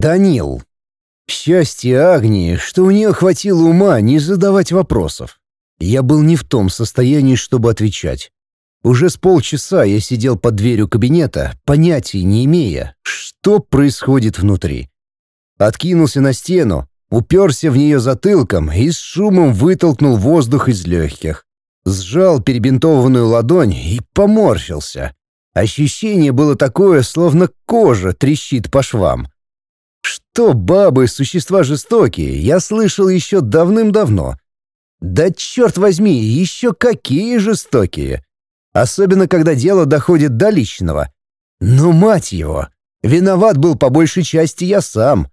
Данил. Счастье Агнии, что у нее хватило ума не задавать вопросов. Я был не в том состоянии, чтобы отвечать. Уже с полчаса я сидел под дверью кабинета, понятия не имея, что происходит внутри. Откинулся на стену, уперся в нее затылком и с шумом вытолкнул воздух из легких. Сжал перебинтованную ладонь и поморщился. Ощущение было такое, словно кожа трещит по швам. Что бабы — существа жестокие, я слышал еще давным-давно. Да черт возьми, еще какие жестокие! Особенно, когда дело доходит до личного. Но, мать его, виноват был по большей части я сам.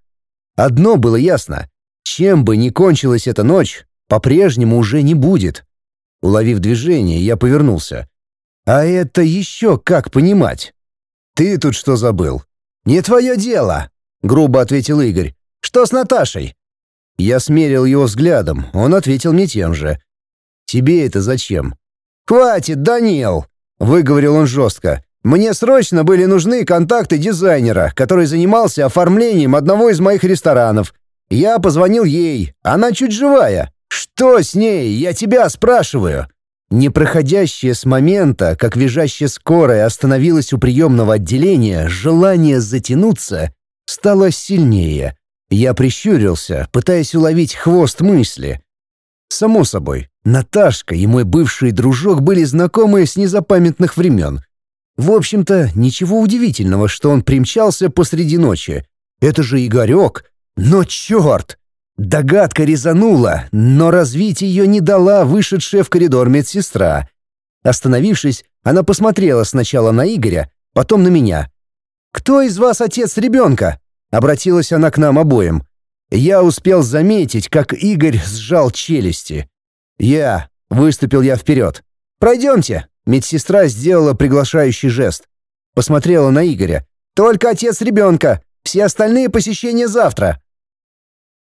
Одно было ясно. Чем бы ни кончилась эта ночь, по-прежнему уже не будет. Уловив движение, я повернулся. А это еще как понимать? Ты тут что забыл? Не твое дело, грубо ответил Игорь. Что с Наташей? Я смерил его взглядом, он ответил мне тем же. Тебе это зачем? Хватит, Данил, выговорил он жестко. Мне срочно были нужны контакты дизайнера, который занимался оформлением одного из моих ресторанов. Я позвонил ей, она чуть живая. Что с ней? Я тебя спрашиваю. Непроходящее с момента, как визжащая скорая остановилась у приемного отделения, желание затянуться стало сильнее. Я прищурился, пытаясь уловить хвост мысли. Само собой, Наташка и мой бывший дружок были знакомы с незапамятных времен. В общем-то, ничего удивительного, что он примчался посреди ночи. Это же Игорек. Но черт! Догадка резанула, но развить ее не дала вышедшая в коридор медсестра. Остановившись, она посмотрела сначала на Игоря, потом на меня. «Кто из вас отец ребенка?» — обратилась она к нам обоим. Я успел заметить, как Игорь сжал челюсти. «Я», — выступил я вперед. «Пройдемте», — медсестра сделала приглашающий жест. Посмотрела на Игоря. «Только отец ребенка. Все остальные посещения завтра».